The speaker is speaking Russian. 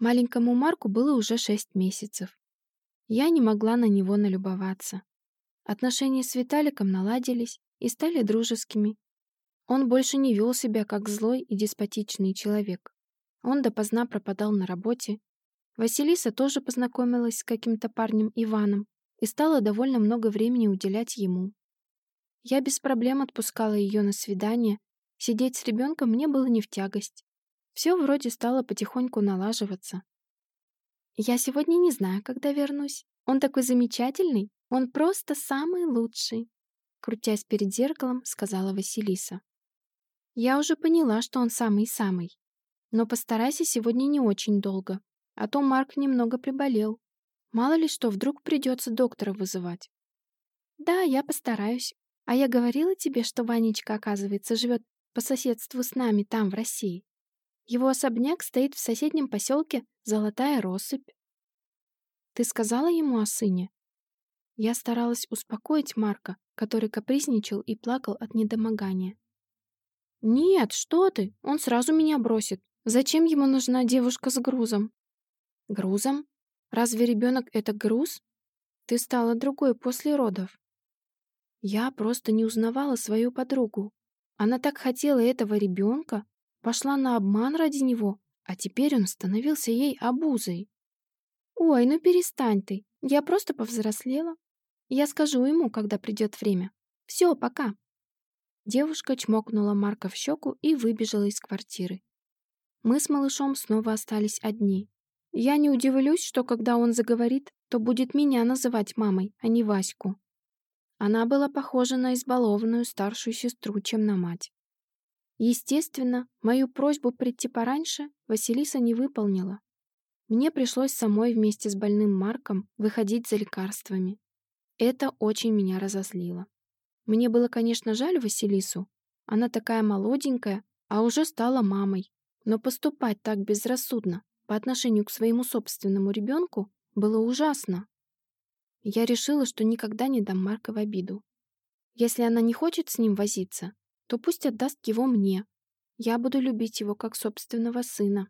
Маленькому Марку было уже шесть месяцев. Я не могла на него налюбоваться. Отношения с Виталиком наладились и стали дружескими. Он больше не вел себя как злой и деспотичный человек. Он допоздна пропадал на работе. Василиса тоже познакомилась с каким-то парнем Иваном и стала довольно много времени уделять ему. Я без проблем отпускала ее на свидание. Сидеть с ребенком мне было не в тягость. Все вроде стало потихоньку налаживаться. Я сегодня не знаю, когда вернусь. Он такой замечательный, он просто самый лучший крутясь перед зеркалом, сказала Василиса. «Я уже поняла, что он самый-самый. Но постарайся сегодня не очень долго, а то Марк немного приболел. Мало ли что, вдруг придется доктора вызывать». «Да, я постараюсь. А я говорила тебе, что Ванечка, оказывается, живет по соседству с нами там, в России. Его особняк стоит в соседнем поселке Золотая Россыпь. Ты сказала ему о сыне? Я старалась успокоить Марка, который капризничал и плакал от недомогания. «Нет, что ты! Он сразу меня бросит. Зачем ему нужна девушка с грузом?» «Грузом? Разве ребенок — это груз? Ты стала другой после родов». Я просто не узнавала свою подругу. Она так хотела этого ребенка, пошла на обман ради него, а теперь он становился ей обузой. «Ой, ну перестань ты, я просто повзрослела. Я скажу ему, когда придет время. Все, пока». Девушка чмокнула Марка в щеку и выбежала из квартиры. Мы с малышом снова остались одни. Я не удивлюсь, что когда он заговорит, то будет меня называть мамой, а не Ваську. Она была похожа на избалованную старшую сестру, чем на мать. Естественно, мою просьбу прийти пораньше Василиса не выполнила. Мне пришлось самой вместе с больным Марком выходить за лекарствами. Это очень меня разозлило. Мне было, конечно, жаль Василису. Она такая молоденькая, а уже стала мамой. Но поступать так безрассудно по отношению к своему собственному ребенку было ужасно. Я решила, что никогда не дам Марка в обиду. Если она не хочет с ним возиться, то пусть отдаст его мне. Я буду любить его как собственного сына.